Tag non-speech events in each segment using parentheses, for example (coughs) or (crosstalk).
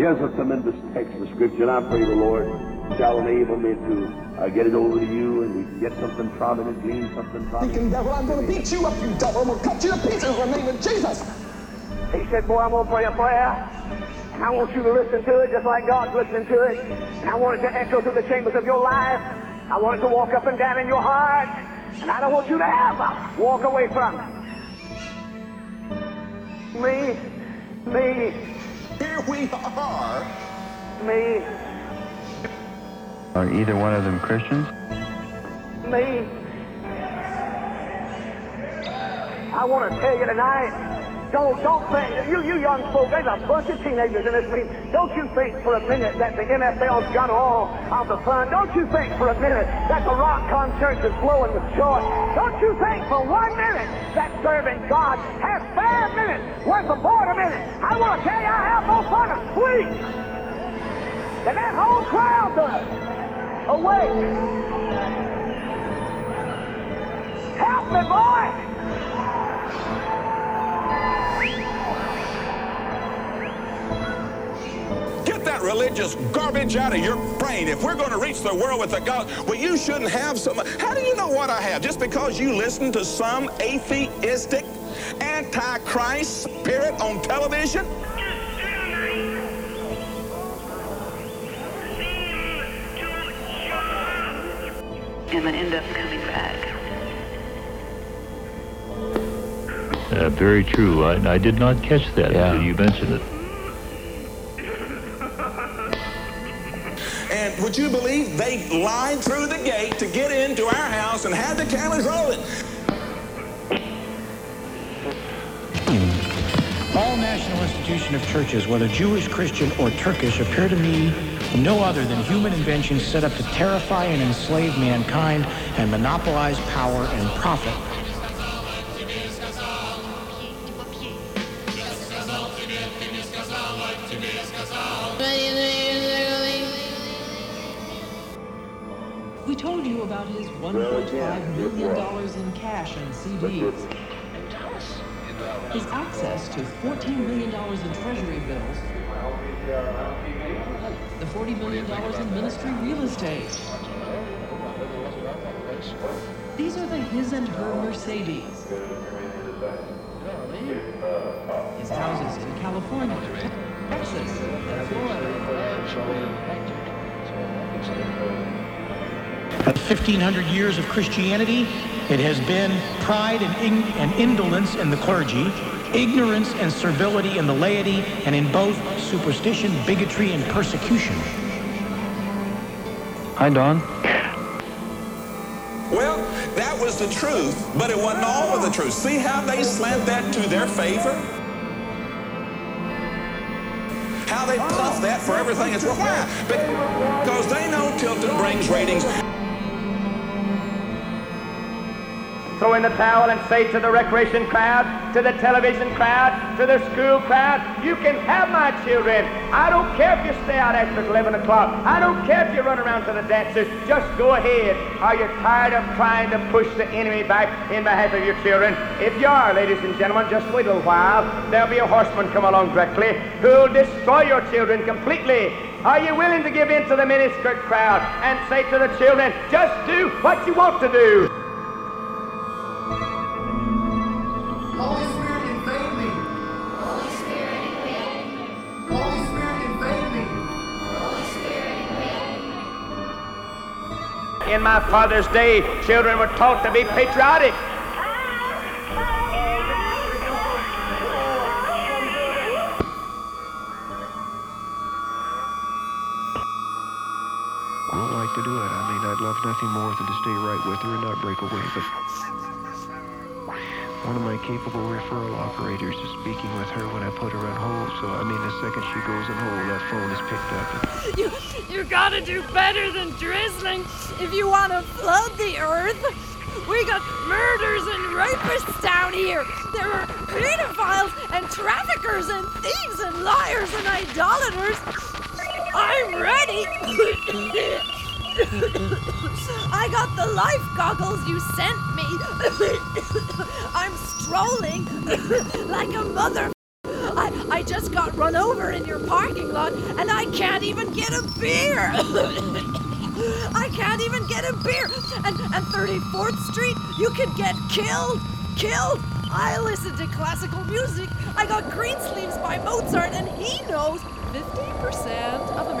Here's a tremendous text of Scripture, and I pray the Lord shall enable me to uh, get it over to you and we can get something from it and glean something from it. Thinking devil, I'm going to beat you up, you devil. I'm going to cut you to pieces in the name of Jesus. He said, Boy, I'm going to pray a prayer. And I want you to listen to it just like God's listening to it. And I want it to echo through the chambers of your life. I want it to walk up and down in your heart. And I don't want you to ever walk away from it. Me, me, Here we are. me, Are either one of them Christians? me. I want to tell you tonight, don't, don't think, you, you young folks, there's a bunch of teenagers in this meeting. Don't you think for a minute that the NFL's got all of the fun. Don't you think for a minute that the rock concert is blowing with joy. Don't you think for one minute that serving God has five minutes worth of boredom in it. I want to tell you, I have more fun asleep than that whole crowd does. Awake. Help me, boy! Get that religious garbage out of your brain. If we're going to reach the world with the God, well, you shouldn't have some. How do you know what I have? Just because you listen to some atheistic, antichrist spirit on television? end up coming back. Uh, very true. I, I did not catch that Yeah. until you mentioned it. And would you believe they lied through the gate to get into our house and had the cameras rolling? All national institution of churches, whether Jewish, Christian, or Turkish, appear to me no other than human inventions set up to terrify and enslave mankind and monopolize power and profit. $1.5 million in cash and CDs. His access to $14 million in treasury bills. The $40 million in ministry real estate. These are the his and her Mercedes. His houses in California, Texas, and Florida. At 1,500 years of Christianity, it has been pride and, in, and indolence in the clergy, ignorance and servility in the laity, and in both superstition, bigotry, and persecution. Hi, Don. Well, that was the truth, but it wasn't all of the truth. See how they slant that to their favor? How they puff that for everything it's worth. Why? Because they know Tilton brings ratings. Throw in the towel and say to the recreation crowd, to the television crowd, to the school crowd, you can have my children. I don't care if you stay out after 11 o'clock. I don't care if you run around to the dances. Just go ahead. Are you tired of trying to push the enemy back in behalf of your children? If you are, ladies and gentlemen, just wait a little while. There'll be a horseman come along directly who'll destroy your children completely. Are you willing to give in to the miniskirt crowd and say to the children, just do what you want to do? In my father's day, children were taught to be patriotic. I don't like to do it. I mean, I'd love nothing more than to stay right with her and not break away, but one of my capable referral operators is speaking with her when I put her on hold, so I mean, the second she goes on hold, that phone is picked up. You, you gotta do better than drizzling if you want to flood the earth. We got murders and rapists down here. There are pedophiles and traffickers and thieves and liars and idolaters. I'm ready. (laughs) I got the life goggles you sent me. (coughs) I'm strolling (coughs) like a mother. I, I just got run over in your parking lot and I can't even get a beer. (coughs) I can't even get a beer. And, and 34th Street, you can get killed. Killed. I listen to classical music. I got green sleeves by Mozart and he knows 50% of American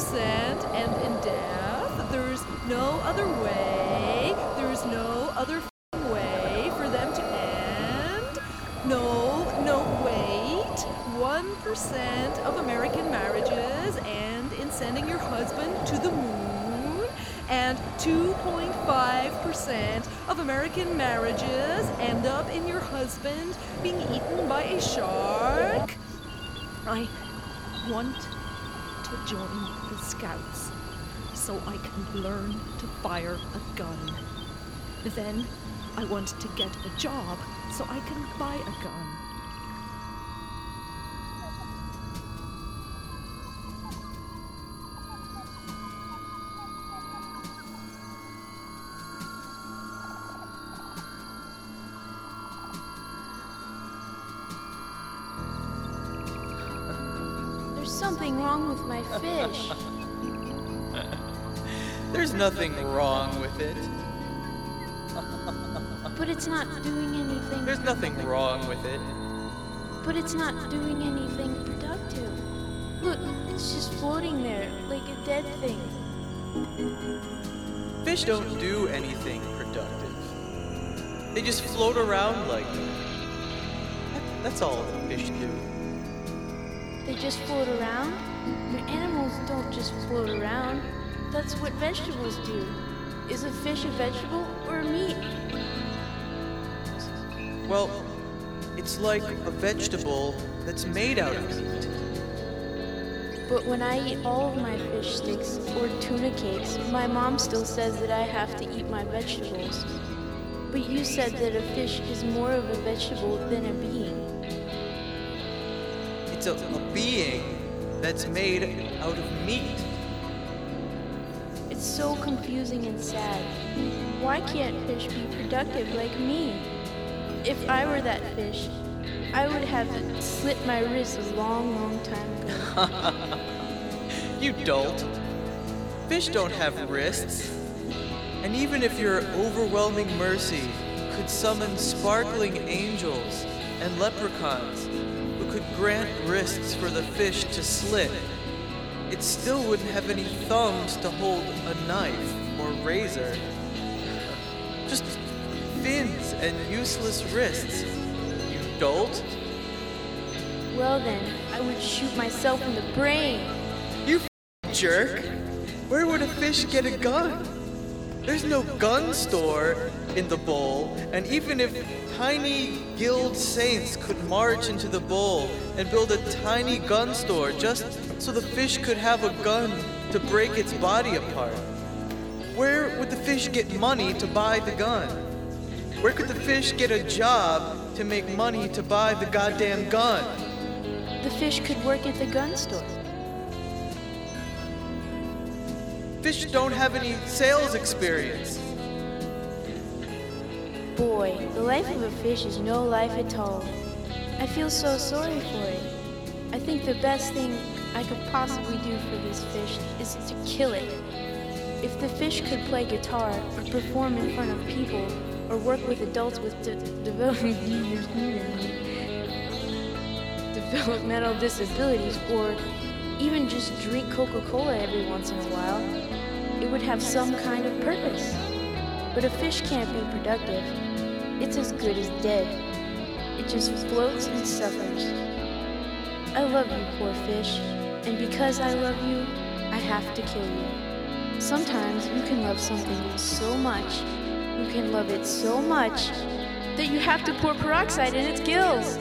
50% end in death. There's no other way. There's no other way for them to end. No, no, wait. 1% of American marriages end in sending your husband to the moon. And 2.5% of American marriages end up in your husband being eaten by a shark. I want join the Scouts so I can learn to fire a gun. Then I want to get a job so I can buy a gun. Fish. (laughs) There's nothing wrong with it. (laughs) But it's not doing anything. There's nothing wrong with it. But it's not doing anything productive. Look, it's just floating there like a dead thing. Fish don't do anything productive. They just float around like that. That- That's all fish do. They just float around? But animals don't just float around. That's what vegetables do. Is a fish a vegetable or a meat? Well, it's like a vegetable that's made out of meat. But when I eat all of my fish sticks or tuna cakes, my mom still says that I have to eat my vegetables. But you said that a fish is more of a vegetable than a being. It's a, a being that's made out of meat. It's so confusing and sad. Why can't fish be productive like me? If I were that fish, I would have slit my wrists a long, long time ago. (laughs) You dolt. Fish don't have wrists. And even if your overwhelming mercy could summon sparkling angels and leprechauns grant wrists for the fish to slit, it still wouldn't have any thumbs to hold a knife or razor. Just fins and useless wrists. You dolt. Well then, I would shoot myself in the brain. You jerk! Where would a fish get a gun? There's no gun store in the bowl, and even if tiny guild saints could march into the bowl and build a tiny gun store just so the fish could have a gun to break its body apart, where would the fish get money to buy the gun? Where could the fish get a job to make money to buy the goddamn gun? The fish could work at the gun store. Fish don't have any sales experience. Boy, the life of a fish is no life at all. I feel so sorry for it. I think the best thing I could possibly do for this fish is to kill it. If the fish could play guitar or perform in front of people or work with adults with de- (laughs) developmental disabilities or even just drink Coca-Cola every once in a while, it would have some kind of purpose. But a fish can't be productive. It's as good as dead. It just floats and suffers. I love you, poor fish. And because I love you, I have to kill you. Sometimes you can love something so much, you can love it so much, that you have to pour peroxide in its gills.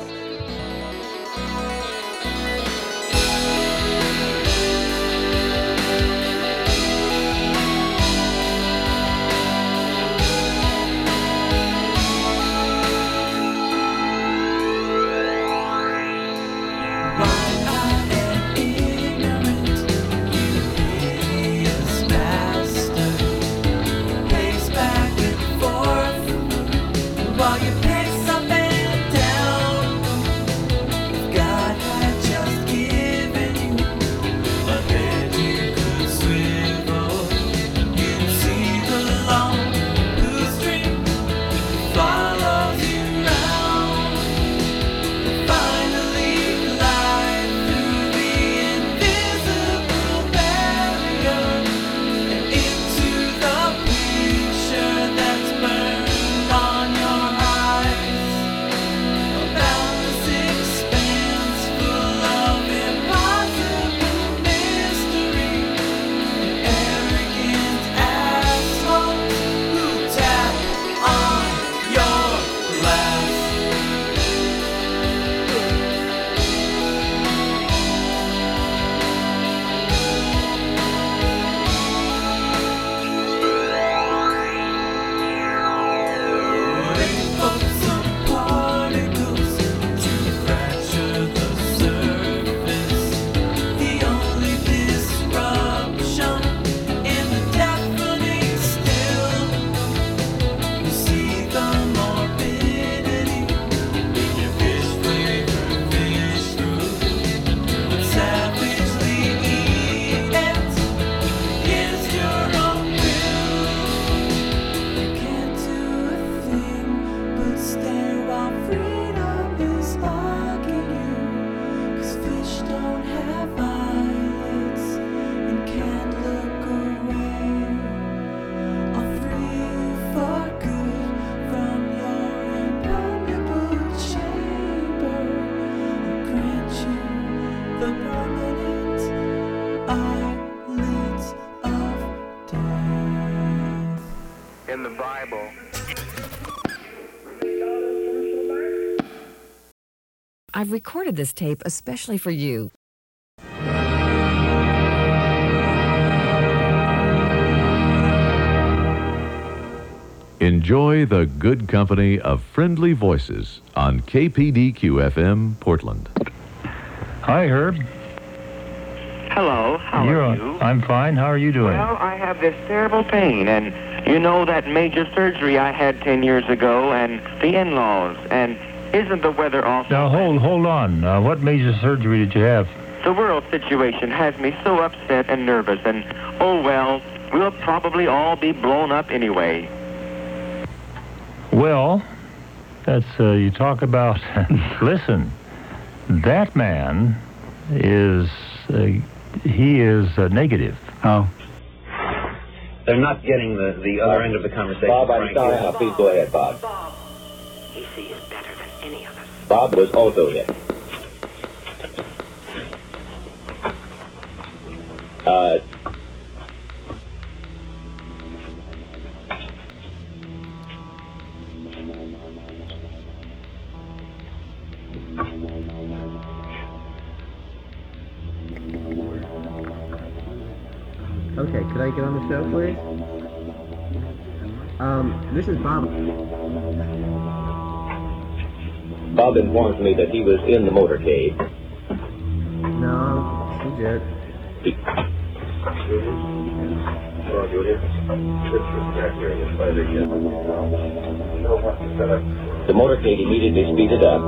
I've recorded this tape especially for you. Enjoy the good company of friendly voices on KPDQ FM Portland. Hi, Herb. Hello, how You're are you? I'm fine. How are you doing? Well, I have this terrible pain, and you know that major surgery I had 10 years ago, and the in-laws, and isn't the weather awful? now hold hold on. Uh, what major surgery did you have? The world situation has me so upset and nervous, and oh well, we'll probably all be blown up anyway. Well, that's uh, you talk about. (laughs) listen, that man is uh, he is uh, negative. Oh. They're not getting the, the other end of the conversation. Bob, I'm sorry. Please go ahead, Bob. He sees better than any of us. Bob was also hit. Uh, Okay, could I get on the show, please? Um, this is Bob. Bob informs me that he was in the motorcade. No, he did. The motorcade immediately speeded up.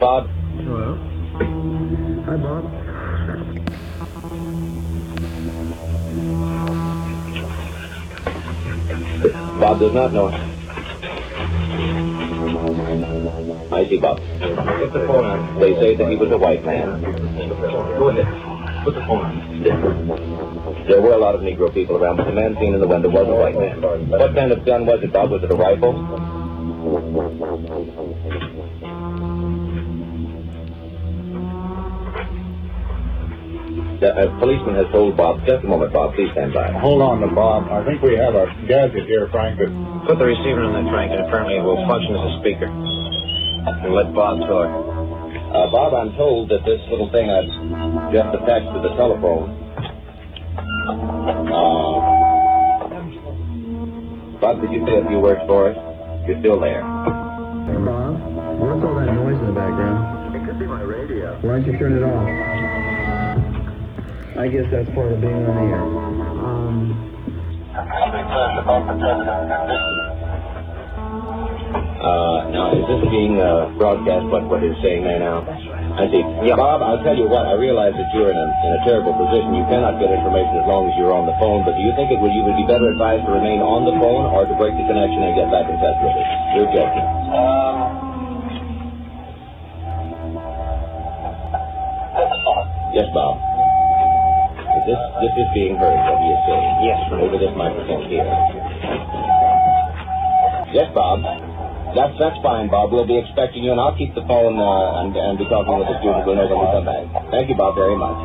Bob, Hello. Hi, Bob. Bob does not know. it. I see, Bob. Put the phone on. They say that he was a white man. Go ahead. Put the phone on. There were a lot of Negro people around, but the man seen in the window was a white man. What kind of gun was it, Bob? Was it a rifle? A policeman has told Bob. Just a moment, Bob. Please stand by. Hold on to Bob. I think we have a gadget here, Frank, that Put the receiver on that, Frank, and apparently it will function as a speaker. And let Bob talk. Uh, Bob, I'm told that this little thing I've just attached to the telephone. Uh, Bob, did you say a few words for us? You're still there. Hey, Bob. What's all that noise in the background? It could be my radio. Why don't you turn it off? I guess that's part of being on the air. Um, Uh, now, is this being uh, broadcast, what, what it's saying there now? I see. Yeah. Bob, I'll tell you what, I realize that you're in a, in a terrible position. You cannot get information as long as you're on the phone, but do you think it would, you would be better advised to remain on the phone or to break the connection and get back in touch with us? You're joking. Yes, Bob. Is This, this is being heard, what he is saying. Yes, Over this microphone here. Yes, Bob. That's that's fine, Bob. We'll be expecting you, and I'll keep the phone uh, and, and be talking with the student. We'll when we come back. Thank you, Bob, very much.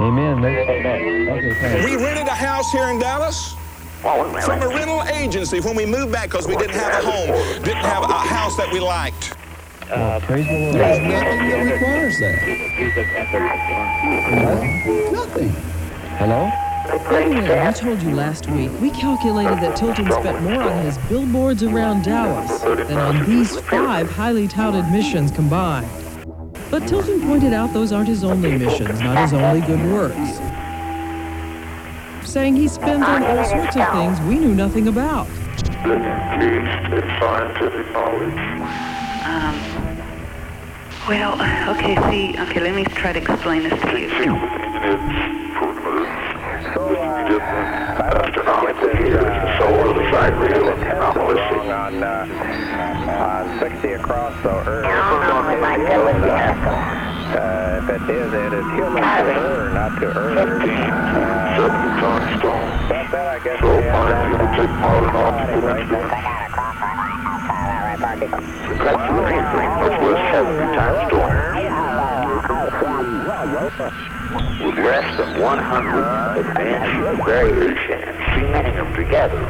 Amen. Thanks. We rented a house here in Dallas from a rental agency when we moved back because we didn't have a home, didn't have a house that we liked. Well, praise the Lord. There's nothing that requires that. Nothing. Hello? Anyway, I told you last week, we calculated that Tilton spent more on his billboards around Dallas than on these five highly touted missions combined. But Tilton pointed out those aren't his only missions, not his only good works. Saying he spends on all sorts of things we knew nothing about. Um, well, okay, see, okay, let me try to explain this to you. on, uh, on 60 across the earth. Uh, if it is, it is human to her, not to earth. Uh, but then I guess we have that's amazing. That's worth seven times door. With less than 100 advanced variation and cementing them together,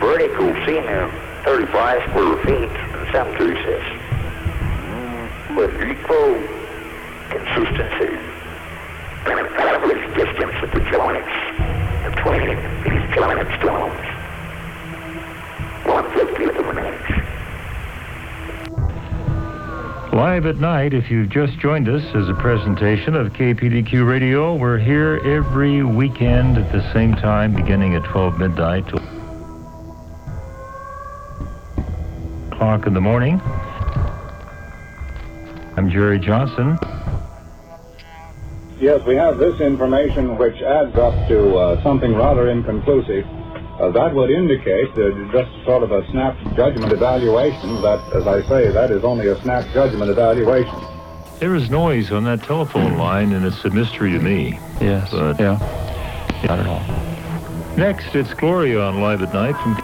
vertical cement 35 square feet in some cases with equal consistency and an average distance of the joints between these jointed stones. 150 Live at night, if you've just joined us, is a presentation of KPDQ Radio. We're here every weekend at the same time, beginning at 12 midnight till o'clock in the morning. I'm Jerry Johnson. Yes, we have this information which adds up to uh, something rather inconclusive. Uh, that would indicate uh, just sort of a snap judgment evaluation. That, as I say, that is only a snap judgment evaluation. There is noise on that telephone line, and it's a mystery to me. Yes. But yeah. Not at all. Next, it's Gloria on Live at Night from.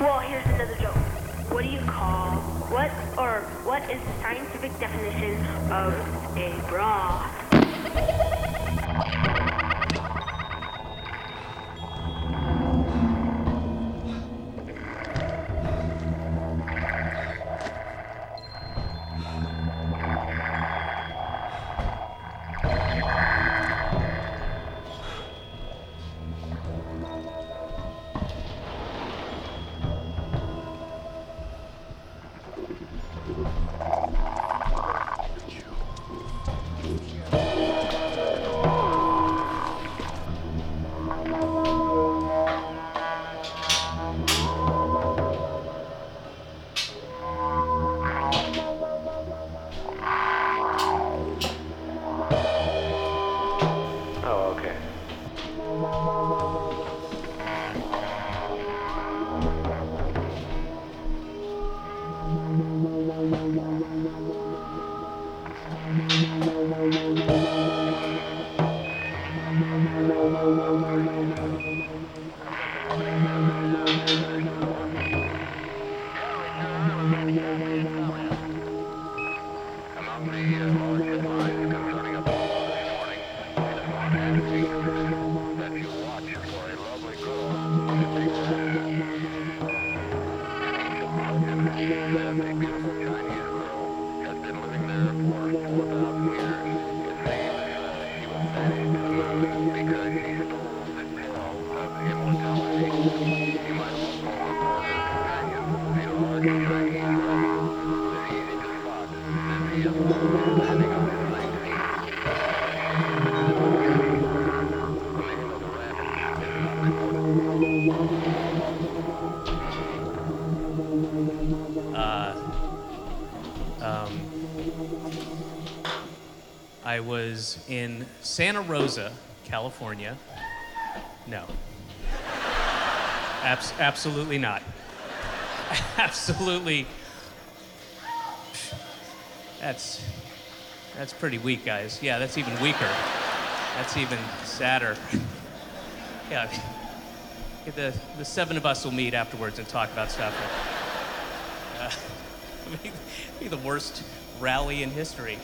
Well, here's another joke. What do you call what or what is the scientific definition of a bra? (laughs) Uh, um, I was in Santa Rosa, California. No. Abs- absolutely not. (laughs) absolutely. That's that's pretty weak, guys. Yeah, that's even weaker. That's even sadder. yeah. The the seven of us will meet afterwards and talk about stuff. Uh, (laughs) be, be the worst rally in history.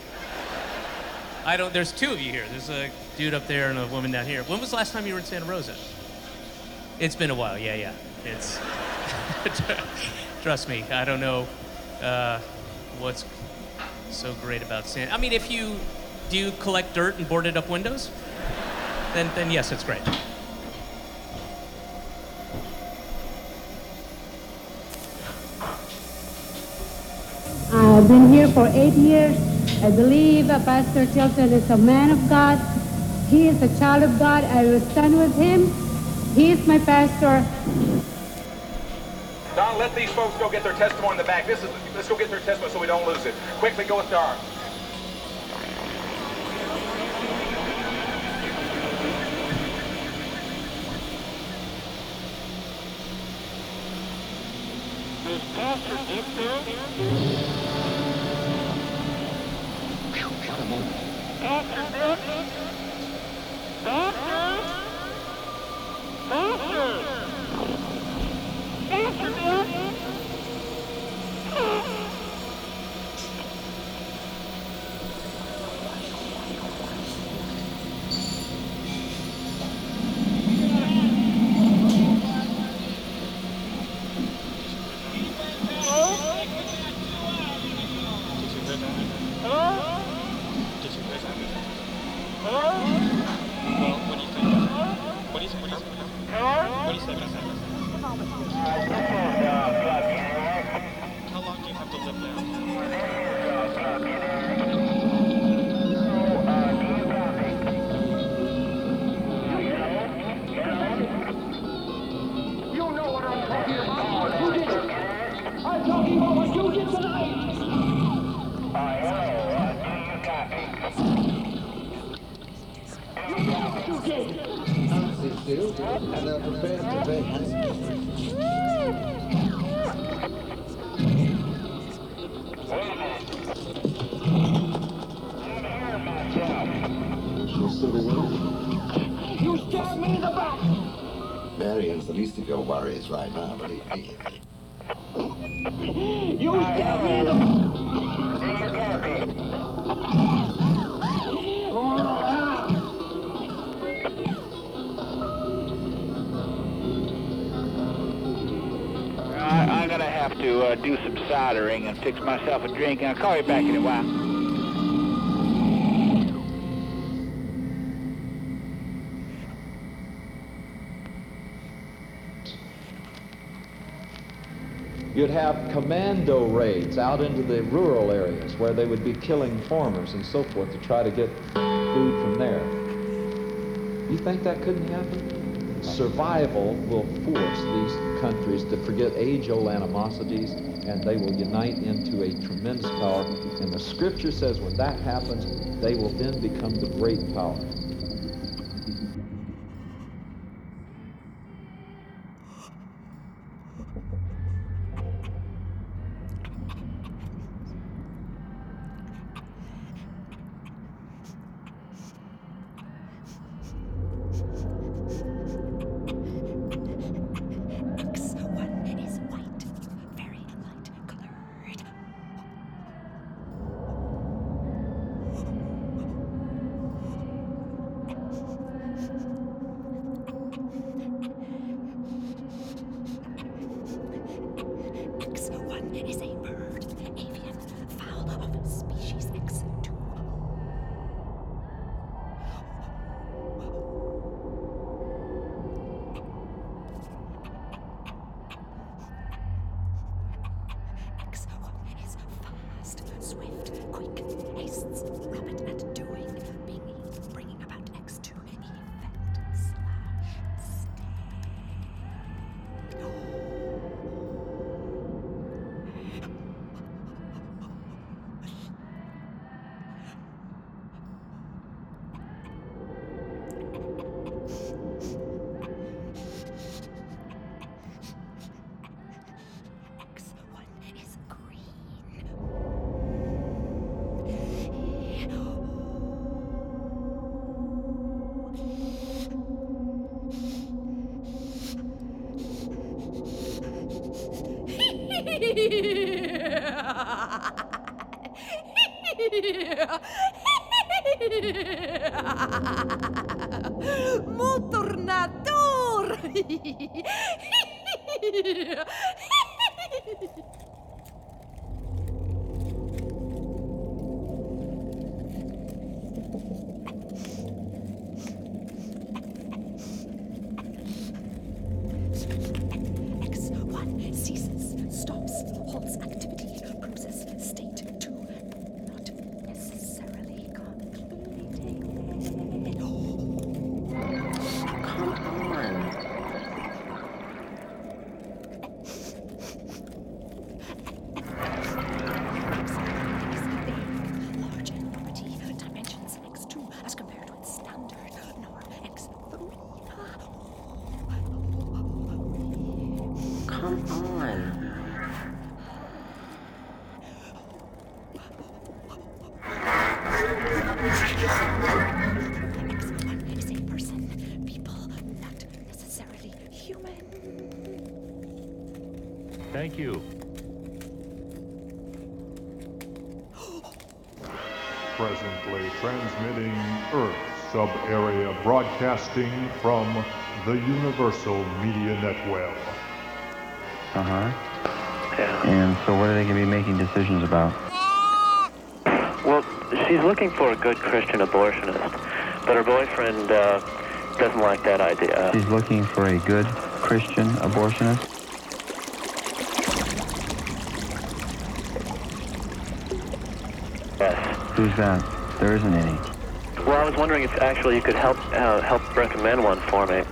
I don't. There's two of you here. There's a dude up there and a woman down here. When was the last time you were in Santa Rosa? It's been a while. Yeah, yeah. It's. (laughs) trust me, I don't know uh, what's so great about sand. I mean, if you do you collect dirt and boarded up windows, then then yes, it's great. I've been here for eight years. I believe Pastor Tilton is a man of God. He is a child of God. I will stand with him. He is my pastor. Let these folks go get their testimony in the back. This is, let's go get their testimony so we don't lose it. Quickly go with John. Pastor get there? Pastor watering and fix myself a drink, and I'll call you back in a while. You'd have commando raids out into the rural areas where they would be killing farmers and so forth to try to get food from there. You think that couldn't happen? Survival will force these countries to forget age-old animosities and they will unite into a tremendous power. And the scripture says when that happens, they will then become the great power. Motornator! broadcasting from the Universal Media Network. Uh huh. Yeah. And so, what are they going to be making decisions about? Well, she's looking for a good Christian abortionist, but her boyfriend uh, doesn't like that idea. She's looking for a good Christian abortionist? Yes. Who's that? There isn't any. Well, I was wondering if actually you could help uh, help recommend one for me.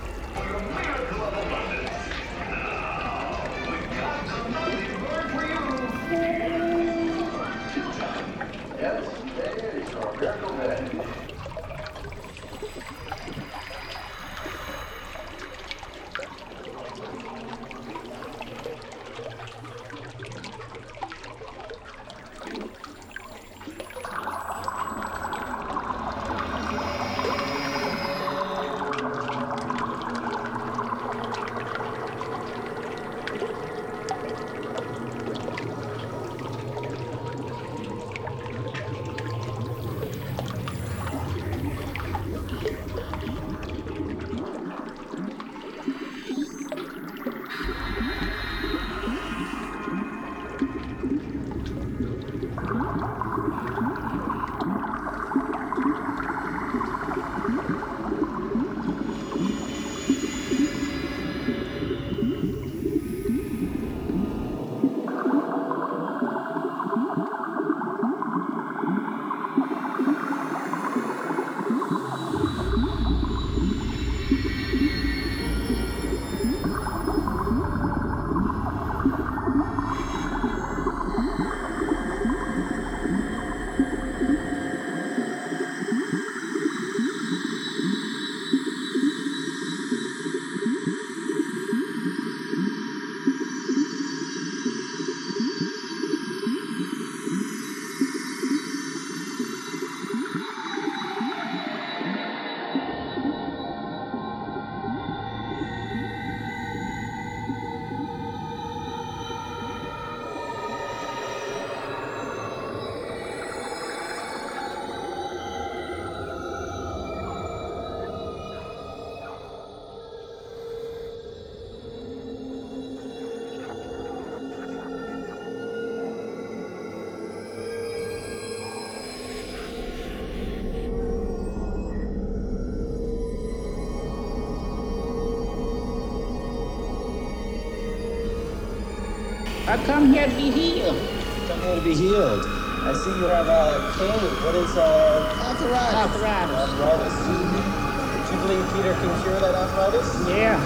I come here to be healed. Come here to be healed. I see you have a cane. What is uh, Arthritis. Arthritis. arthritis? Do you believe Peter can cure that arthritis? Yeah.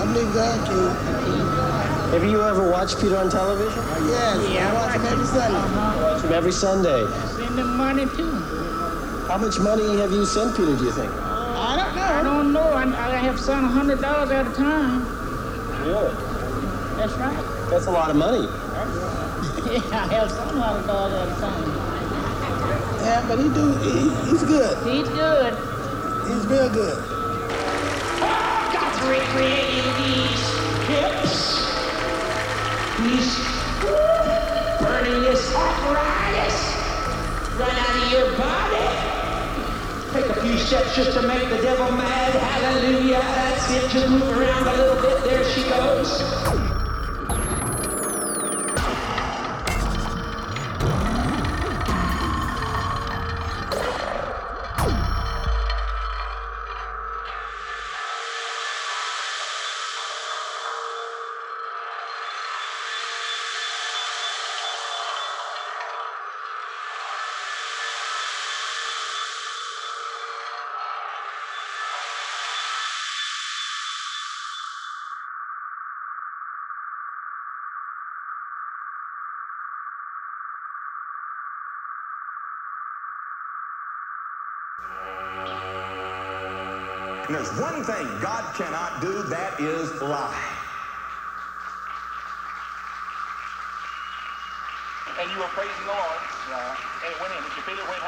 I believe God can. Have you ever watched Peter on television? yes, Yeah, I watch him every Sunday. I watch him every Sunday. Send them money too. How much money have you sent Peter, do you think? I don't know. I don't know. I, I have sent a hundred dollars at a time. Really? That's right. That's a lot of money. (laughs) Yeah, I have some hundred dollars at a time. Yeah, but he do. He, he's good. He's good. He's real good. Got to recreate these hips. These burning this arthritis right out of your body. Take a few steps just to make the devil mad. Hallelujah. That's it. Just move around a little bit. There she goes. There's one thing God cannot do, that is lie. And you were praising the Lord. Uh, and it went in. Did you feel it when it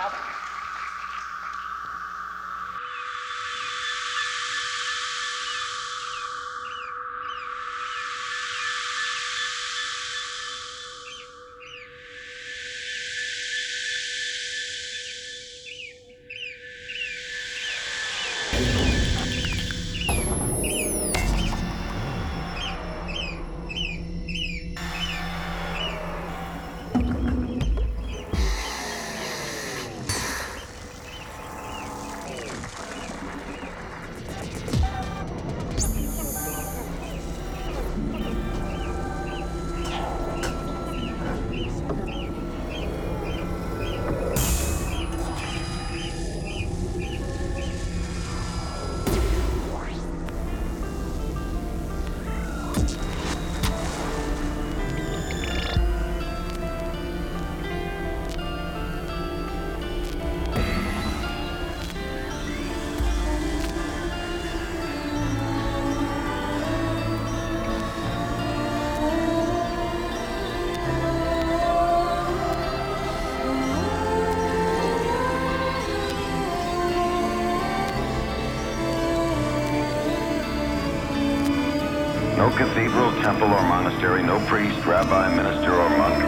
temple, or monastery. No priest, rabbi, minister, or monk.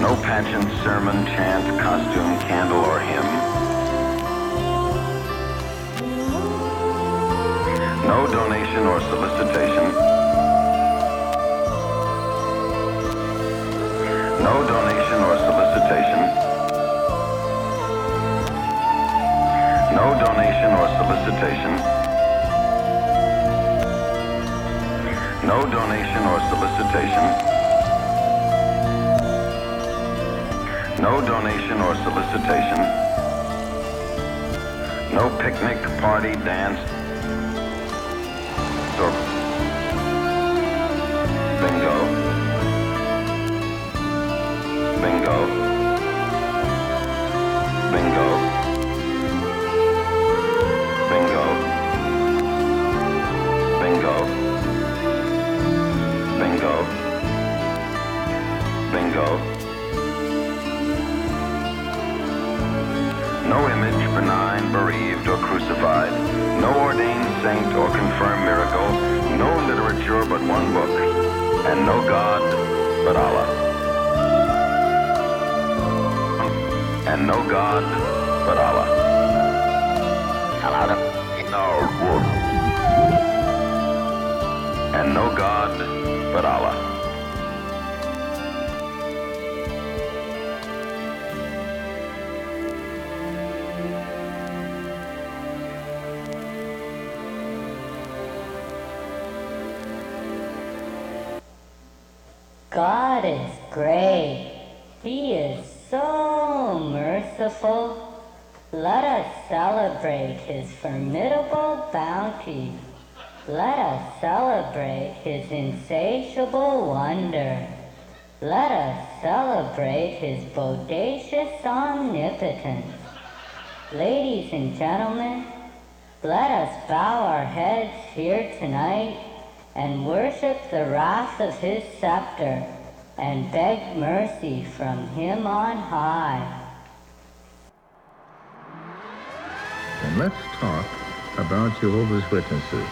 No pageant, sermon, chant, costume, candle, or hymn. No donation or solicitation. No donation or solicitation. No donation or solicitation. No donation or solicitation. No donation or solicitation. No picnic, party, dance, And no God but Allah. And no God but Allah. Celebrate His formidable bounty. Let us celebrate His insatiable wonder. Let us celebrate His bodacious omnipotence. Ladies and gentlemen, let us bow our heads here tonight and worship the wrath of his scepter and beg mercy from him on high. And let's talk about Jehovah's Witnesses.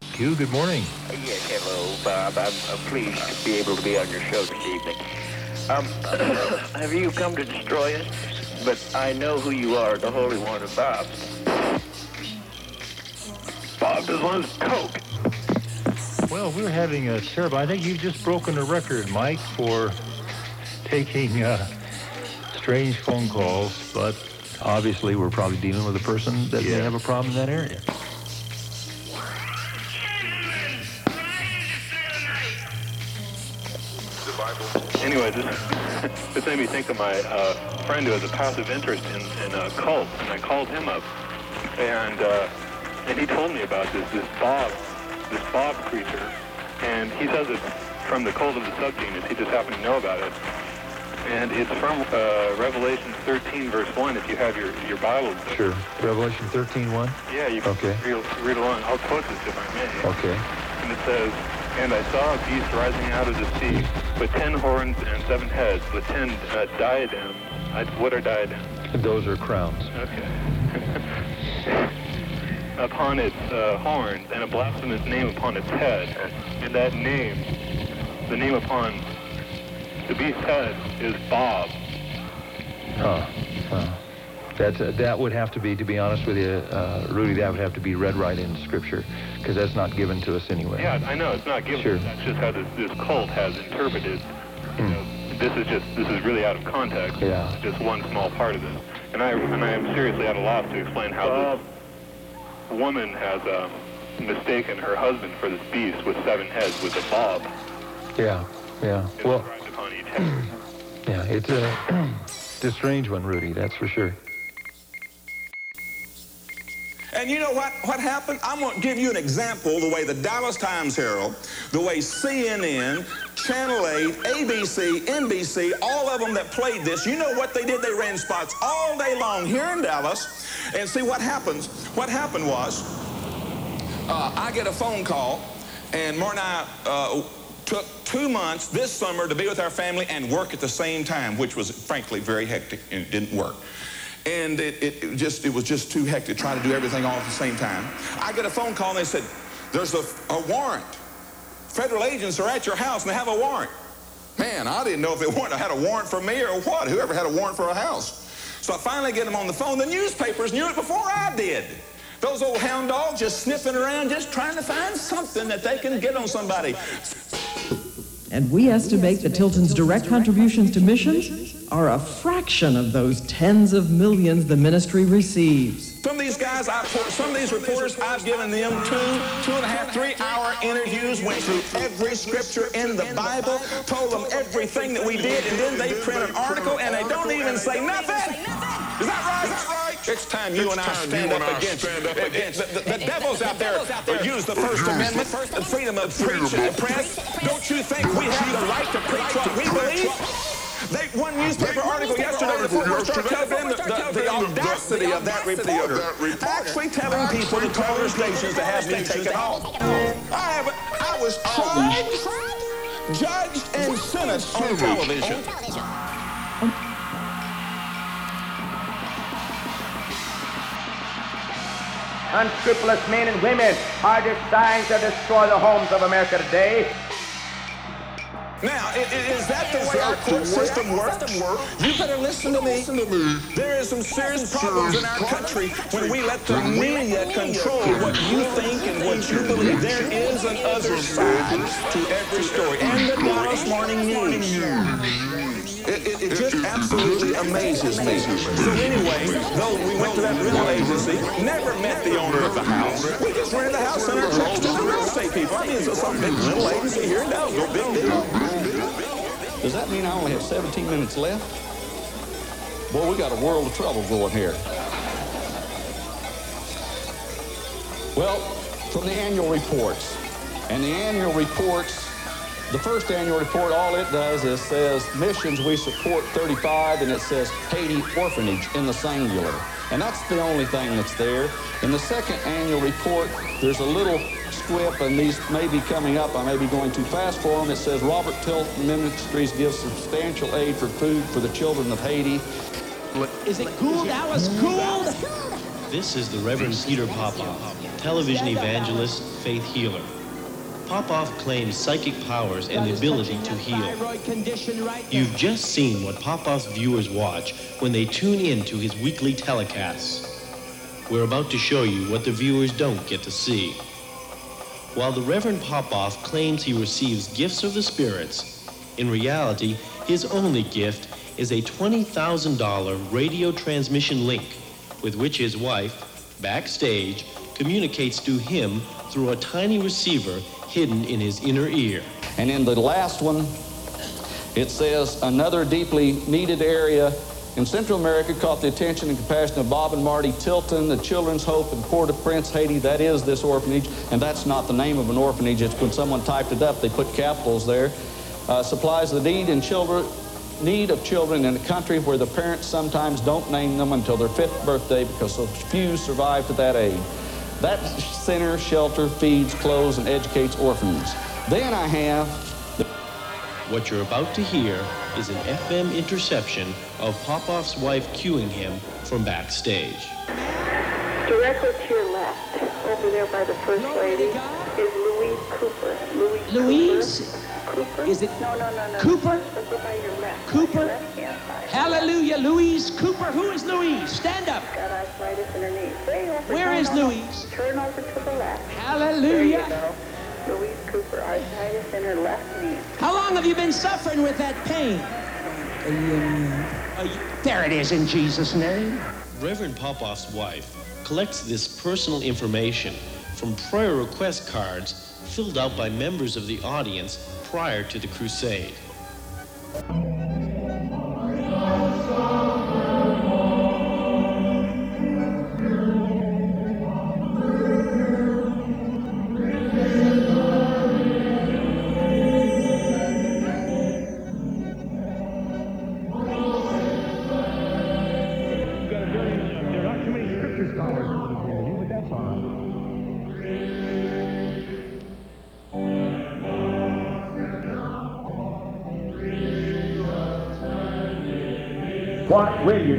Q, good morning. Yes, hello, Bob. I'm, I'm pleased to be able to be on your show this evening. Um, (coughs) have you come to destroy us? But I know who you are, the Holy One of Bob. Bob does want coke. Well, we're having a terrible. I think you've just broken a record, Mike, for taking uh, strange phone calls. But obviously, we're probably dealing with a person that may have a problem in that area. Anyway, this this made me think of my uh, friend who has a passive interest in, in a cult, and I called him up, and uh, and he told me about this this Bob this Bob creature, and he says it's from the cult of the SubGenius. He just happened to know about it, and it's from uh, Revelation 13 verse 1. If you have your your Bible, Sure. Revelation 13, 1? yeah, you can Okay. read, read along. I'll quote this if I may. Okay. And it says, And I saw a beast rising out of the sea with ten horns and seven heads, with ten uh, diadems. I, what are diadems? Those are crowns. Okay. (laughs) upon its uh, horns, and a blasphemous name upon its head. And that name, the name upon the beast's head, is Bob. Huh. huh. That's, uh, that would have to be, to be honest with you, uh, Rudy, that would have to be read right in Scripture, because that's not given to us anyway. Yeah, I know it's not given. Sure. That's just how this, this cult has interpreted. You know, this is just this is really out of context. Yeah. It's just one small part of it. And I and I am seriously at a loss to explain how this woman has uh, mistaken her husband for this beast with seven heads with a bob Yeah, yeah. Well, each head. (clears throat) yeah, it's a, (clears throat) it's a strange one, Rudy, that's for sure. And you know what, what happened? I'm going to give you an example the way the Dallas Times Herald, the way CNN, Channel 8, ABC, NBC, all of them that played this, you know what they did? They ran spots all day long here in Dallas. And see what happens. What happened was, uh, I get a phone call, and Mar and I, uh, took two months this summer to be with our family and work at the same time, which was frankly very hectic and it didn't work. And it, it, it just it was just too hectic trying to do everything all at the same time. I get a phone call and they said, "There's a, a warrant. Federal agents are at your house and they have a warrant." Man, I didn't know if they warrant had a warrant for me or what. Whoever had a warrant for a house. So I finally get them on the phone. The newspapers knew it before I did. Those old hound dogs just sniffing around, just trying to find something that they can get on somebody. And we estimate that Tilton's direct contributions to missions are a fraction of those tens of millions the ministry receives. Some of these guys, I, some of these reporters, I've given them two, two and a half, three hour interviews, went through every scripture in the Bible, told them everything that we did, and then they print an article and they don't even say nothing. Is that right? Is that right? It's time you and I stand up against, against the, the, the devils out there that use the First Amendment, the freedom of preach and the press. Don't you think we have the right to preach what we believe? They, one newspaper article yesterday, the Fort Worth Star-Telegram, the, the, the audacity of that reporter. actually telling people to tell their stations to have me taken off. I have, I was tried, judged, and sentenced on television. Unscrupulous men and women are designed to destroy the homes of America today. Now, is that the way our court system works? You better listen to me. There is some serious problems in our country when we let the media control what you think and what you believe. There is an other side to every story. And the Dallas Morning News. It, it, it, just absolutely amazes me. So anyway, though we went to that rental agency, never met the owner of the house. We just rented the house in our church to the real estate people. I mean, it's some big rental agency here in Dallas. No big deal. Does that mean I only have 17 minutes left? Boy, we got a world of trouble going here. Well, from the annual reports, and the annual reports the first annual report, all it does is says missions we support 35, and it says Haiti orphanage in the singular. And that's the only thing that's there. In the second annual report, there's a little squip, and these may be coming up. I may be going too fast for them. It says Robert Tilton Ministries gives substantial aid for food for the children of Haiti. Is it Gould, Alice Gould? This is the Reverend Peter Popoff, television evangelist, faith healer. Popoff claims psychic powers and the ability to heal. You've just seen what Popoff's viewers watch when they tune in to his weekly telecasts. We're about to show you what the viewers don't get to see. While the Reverend Popoff claims he receives gifts of the spirits, in reality, his only gift is a $20,000 radio transmission link with which his wife, backstage, communicates to him through a tiny receiver hidden in his inner ear. And in the last one, it says another deeply needed area in Central America caught the attention and compassion of Bob and Marty Tilton, the Children's Hope in Port-au-Prince, Haiti. That is this orphanage, and that's not the name of an orphanage. It's when someone typed it up, they put capitals there. Uh, supplies the need in children, need of children in a country where the parents sometimes don't name them until their fifth birthday because so few survive to that age. That center shelter, feeds, clothes, and educates orphans. Then I have. What you're about to hear is an FM interception of Popoff's wife cueing him from backstage. Directly to your left, over there by the First Lady, is Louise Cooper. Louise, Louise? Cooper? Is it No, no, no, no. Cooper? Over by your left. Cooper? Left-hand. Hallelujah, Louise Cooper. Who is Louise? Stand up. Got arthritis in her knees. Way over. Where turn Louise? Turn over to the left. Hallelujah. There you go. Louise Cooper, arthritis in her left knee. How long have you been suffering with that pain? A year. There it is in Jesus' name. Reverend Popoff's wife collects this personal information from prayer request cards filled out by members of the audience prior to the crusade.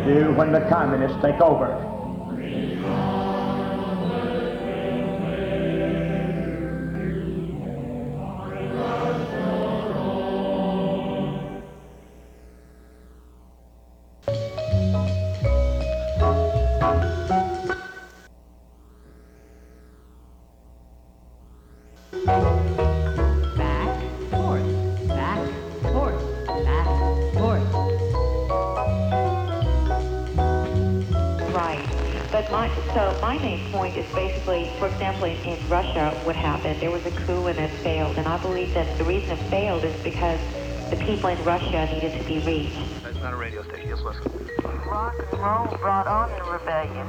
Do when the communists take over? So my main point is basically, for example, in, in Russia, what happened? There was a coup and it failed, and I believe that the reason it failed is because the people in Russia needed to be reached. It's not a radio station. Yes, listen. Rock and roll brought on the rebellion.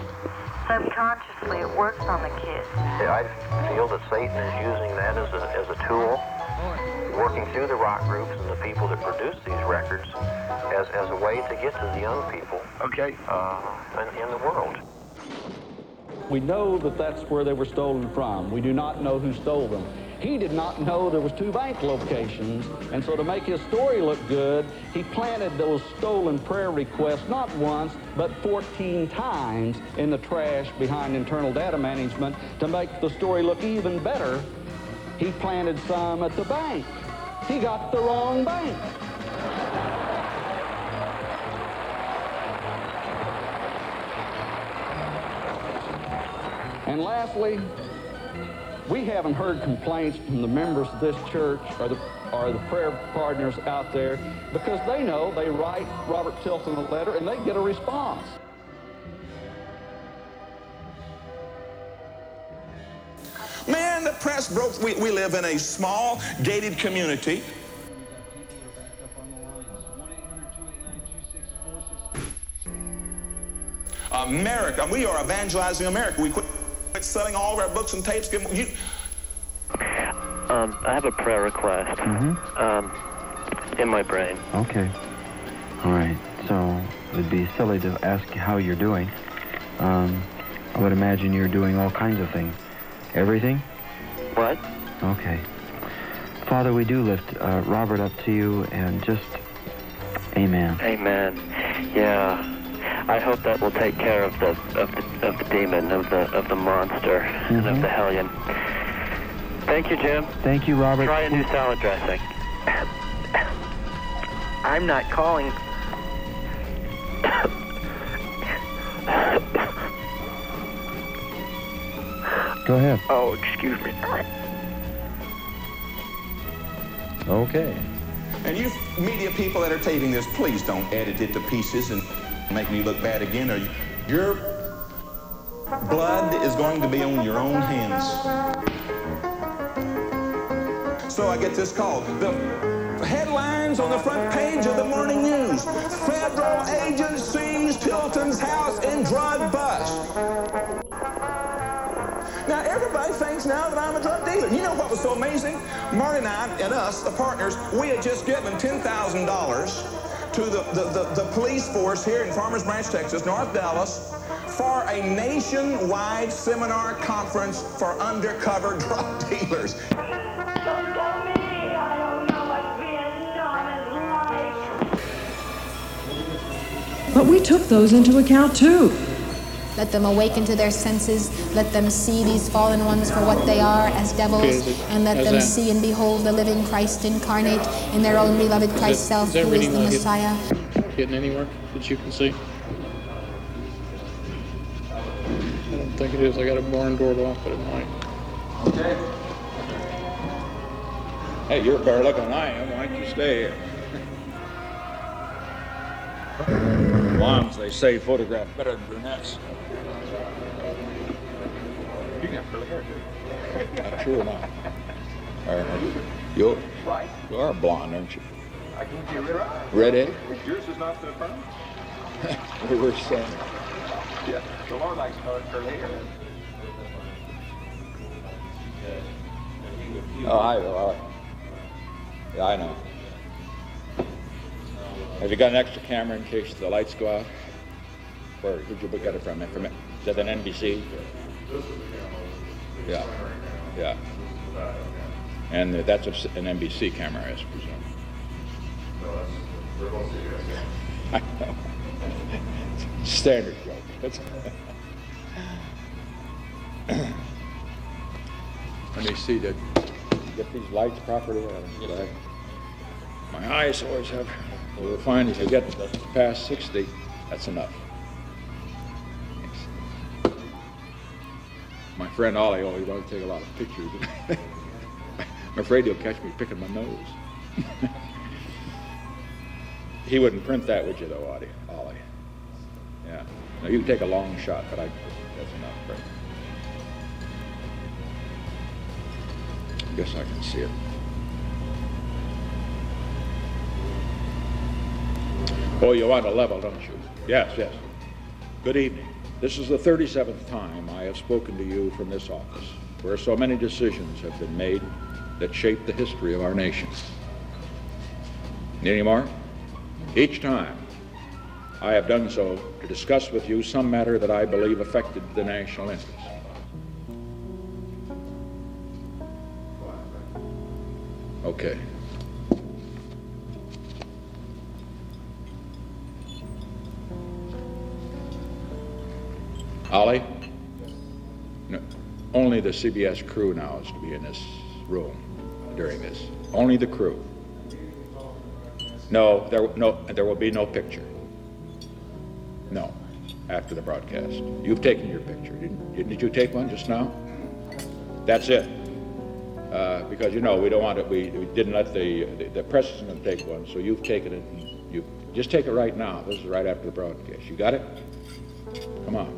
Subconsciously, it works on the kids. Yeah, I feel that Satan is using that as a, as a tool, working through the rock groups and the people that produce these records as, as a way to get to the young people Okay. uh, in, in the world. We know that that's where they were stolen from. We do not know who stole them. He did not know there was two bank locations, and so to make his story look good, he planted those stolen prayer requests not once, but 14 times in the trash behind internal data management to make the story look even better. He planted some at the bank. He got the wrong bank. And lastly, we haven't heard complaints from the members of this church or the, or the prayer partners out there because they know they write Robert Tilton a letter and they get a response. Man, the press broke. We, we live in a small, gated community. America, we are evangelizing America. We quit, quit selling all of our books and tapes. Give 'em- You, Um, I have a prayer request. Um, in my brain. Okay. All right. So it'd be silly to ask how you're doing. Um, I would imagine you're doing all kinds of things. Everything? What? Okay. Father, we do lift uh, Robert up to you and just, Amen. Amen. Yeah. I hope that will take care of the of the of the demon, of the of the monster, and of Mhm. the hellion. Thank you, Jim. Thank you, Robert. Try a new salad dressing. I'm not calling. Go ahead. Oh, excuse me. Okay. and you media people that are taping this, please don't edit it to pieces and make me look bad again, or your blood is going to be on your own hands. So I get this call. The headlines on the front page of the morning news. Federal agencies, Tilton's house in drug bust. Now, everybody thinks now that I'm a drug dealer. You know what was so amazing? Marty and I and us, the partners, we had just given $10,000 to the, the, the, the police force here in Farmers Branch, Texas, North Dallas, for a nationwide seminar conference for undercover (laughs) drug dealers. But we took those into account too. Let them awaken to their senses. Let them see these fallen ones for what they are as devils, Okay, is it- and let them see and behold the living Christ incarnate in their own beloved Is Christ that- self, is who is the like it- Messiah. Getting anywhere that you can see? I don't think it is. I got a barn door locked, but it might. Okay. Hey, you're better looking than I am. Why don't you stay here? Blondes, they say, photograph better than brunettes. You got curly hair. I'm sure not. Are you? You, you are blonde, aren't you? I can get rid of Redhead? Yours is not the firm? (laughs) we were saying. Yeah, the Lord likes colored curly hair. Oh, I, uh, yeah, I know. Have you got an extra camera in case the lights go out? Where, who'd you get it from? From, is that an NBC? Yeah, yeah. And that's a s- an NBC camera, I presume. I know. Standard joke. That's (coughs) Let me see that. Get these lights properly. My eyes always have. We'll find if you get past 60, that's enough. My friend Ollie always wanted to take a lot of pictures. (laughs) I'm afraid he'll catch me picking my nose. (laughs) he wouldn't print that, would you, though, Ollie? Ollie. Yeah. Now you can take a long shot, but I that's enough. Right? I guess I can see it. Oh, you want a level, don't you? Yes, yes. Good evening. This is the 37th time I have spoken to you from this office, where so many decisions have been made that shape the history of our nation. Any more? Each time, I have done so to discuss with you some matter that I believe affected the national interest. Okay. Ollie? No, only the CBS crew now is to be in this room during this. Only the crew. No, there, no, there will be no picture. No, after the broadcast. You've taken your picture. Didn't, didn't you take one just now? That's it. Uh, because you know we don't want it. We, we didn't let the, the the press take one, so you've taken it. You just take it right now. This is right after the broadcast. You got it? Come on.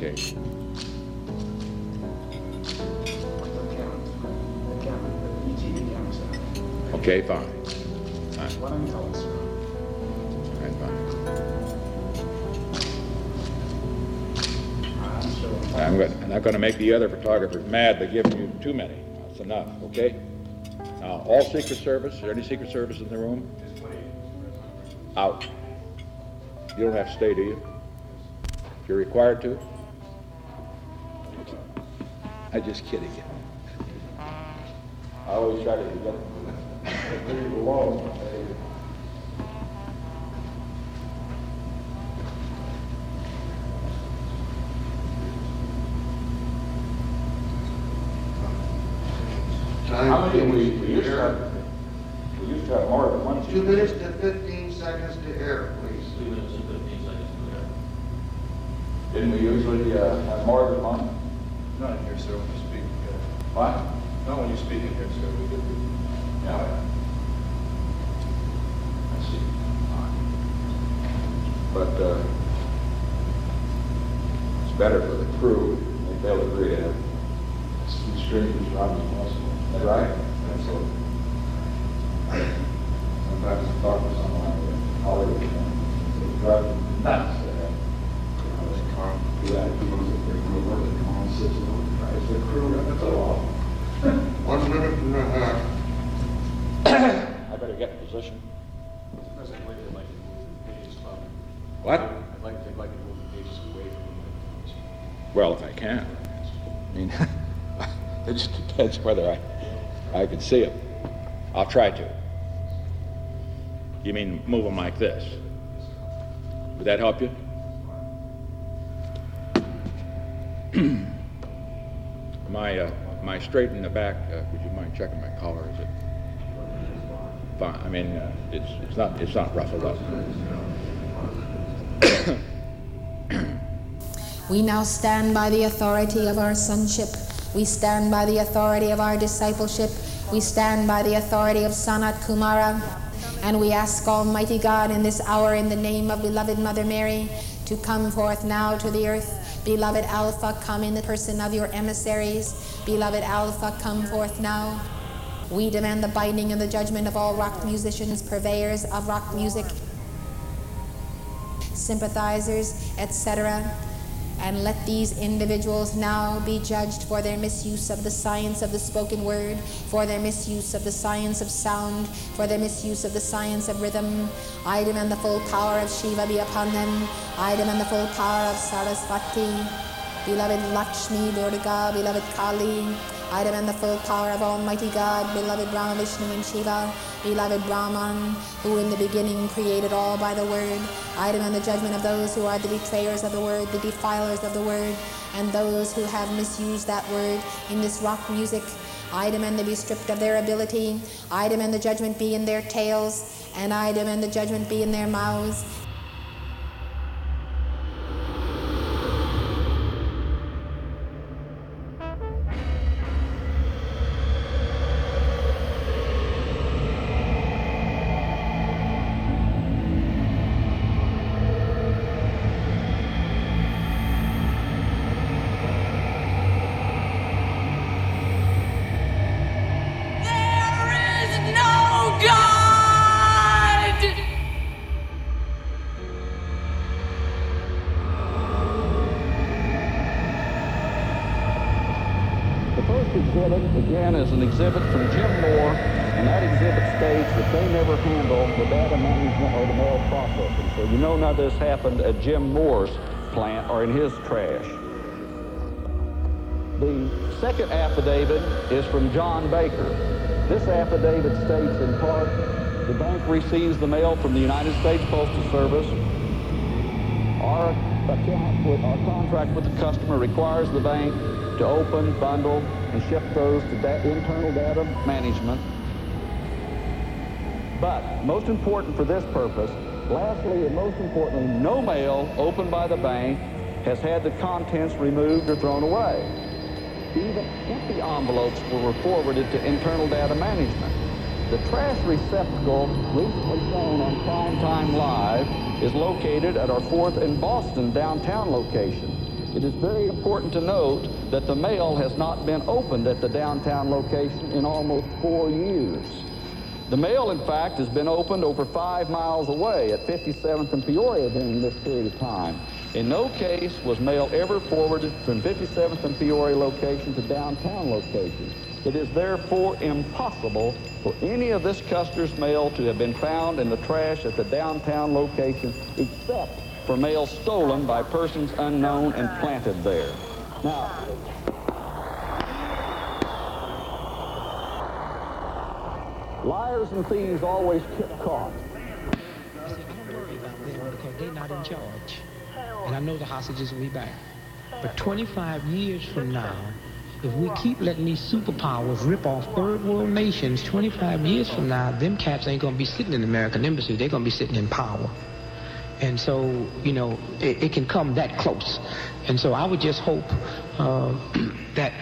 Okay. Okay, fine. Fine. Fine, fine. I'm, going, I'm not going to make the other photographers mad by giving you too many. That's enough, okay? Now, all Secret Service, is there any Secret Service in the room? Out. You don't have to stay, do you? If you're required to? I'm just kidding you. I always try to get leave alone. How many, we, we used to have, we used to have more than one. Two minutes to 15 seconds to air, please. Two minutes and 15 seconds to air. Didn't we usually uh, have more than one? Not in here, sir, when you speak. uh, What? Not when you speak in here, sir, we did. Yeah. I see. But, uh, it's better for the crew, if they'll agree to have as around as possible. Is that right? Absolutely. Sometimes I talk to someone, uh, Hollywood, they drive them nuts. to have, you know, they can't do that, people that they grew up, they come on, sits alone, the crew, that's all. One minute and a half. I better get in position. President, I'd like to move the pages from. What? I'd like, I'd like to move the pages away from the microphones. Well, if I can. I mean, (laughs) it just depends whether I, I can see them. I'll try to. You mean move them like this? Would that help you? (clears throat) I, uh, I straight in the back? Uh, would you mind checking my collar? Is it fine? I mean, uh, it's, it's not, it's not ruffled up. We now stand by the authority of our sonship. We stand by the authority of our discipleship. We stand by the authority of Sanat Kumara. And we ask Almighty God in this hour, in the name of beloved Mother Mary, to come forth now to the earth. Beloved Alpha, come in the person of your emissaries. Beloved Alpha, come forth now. We demand the binding and the judgment of all rock musicians, purveyors of rock music, sympathizers, etc. And let these individuals now be judged for their misuse of the science of the spoken word, for their misuse of the science of sound, for their misuse of the science of rhythm. I demand the full power of Shiva be upon them. I demand the full power of Sarasvati, beloved Lakshmi, Durga, beloved Kali, I demand the full power of Almighty God, beloved Brahma, Vishnu, and Shiva, beloved Brahman, who in the beginning created all by the word. I demand the judgment of those who are the betrayers of the word, the defilers of the word, and those who have misused that word in this rock music. I demand they be stripped of their ability. I demand the judgment be in their tails, and I demand the judgment be in their mouths. Or in his trash. The second affidavit is from John Baker. This affidavit states in part, the bank receives the mail from the United States Postal Service. Our account with our contract with the customer requires the bank to open, bundle, and ship those to that internal data management. But most important for this purpose, lastly and most importantly, no mail opened by the bank has had the contents removed or thrown away. Even empty envelopes were forwarded to internal data management. The trash receptacle recently shown on Prime Time Live is located at our 4th and Boston downtown location. It is very important to note that the mail has not been opened at the downtown location in almost four years. The mail, in fact, has been opened over five miles away at 57th and Peoria during this period of time. In no case was mail ever forwarded from 57th and Peoria location to downtown location. It is therefore impossible for any of this Custer's mail to have been found in the trash at the downtown location except for mail stolen by persons unknown and planted there. Now, liars and thieves always get caught. because they're not in charge. And I know the hostages will be back. But 25 years from now, if we keep letting these superpowers rip off third world nations, 25 years from now, them cats ain't gonna be sitting in the American embassy. They're gonna be sitting in power. And so, you know, it, it can come that close. And so I would just hope uh, (clears throat) that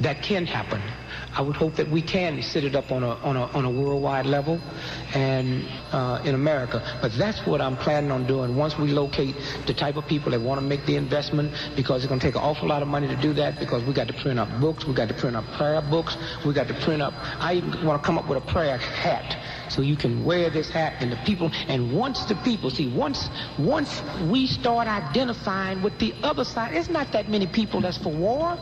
that can happen. I would hope that we can set it up on a, on a, on a worldwide level and uh, in America. But that's what I'm planning on doing once we locate the type of people that want to make the investment because it's going to take an awful lot of money to do that because we got to print up books, we got to print up prayer books, we got to print up, I even want to come up with a prayer hat so you can wear this hat and the people and once the people see once once we start identifying with the other side it's not that many people that's for war.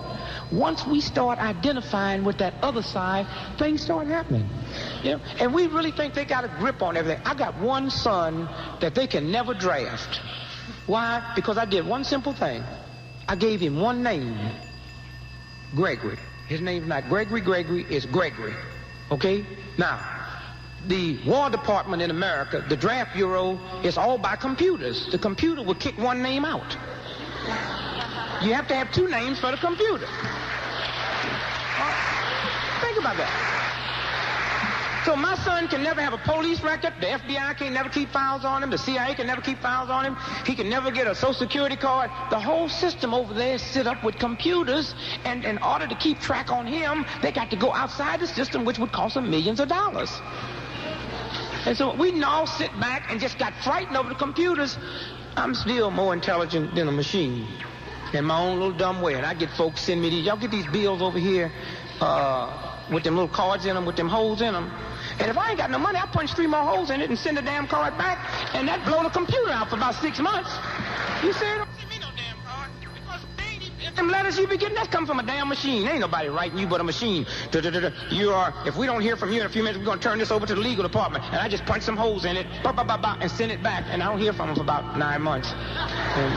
Once we start identifying with that other side things start happening. You know and we really think they got a grip on everything. I got one son that they can never draft. Why? Because i did one simple thing. I gave him one name gregory. His name's not gregory gregory it's gregory. Okay? Now the War Department in America, the draft bureau, is all by computers. The computer will kick one name out. You have to have two names for the computer. Think about that. So my son can never have a police record. The FBI can never keep files on him. The CIA can never keep files on him. He can never get a social security card. The whole system over there is set up with computers. And in order to keep track on him, they got to go outside the system, which would cost them millions of dollars. And so we can all sit back and just got frightened over the computers. I'm still more intelligent than a machine in my own little dumb way. And I get folks send me these, y'all get these bills over here uh, with them little cards in them, with them holes in them. And if I ain't got no money, I punch three more holes in it and send the damn card back, and that blow the computer out for about six months. You see, them letters you be getting, that's come from a damn machine. Ain't nobody writing you but a machine. Da-da-da-da. You are, if we don't hear from you in a few minutes, we're gonna turn this over to the legal department. And I just punch some holes in it, ba ba ba ba, and send it back. And I don't hear from them for about nine months. And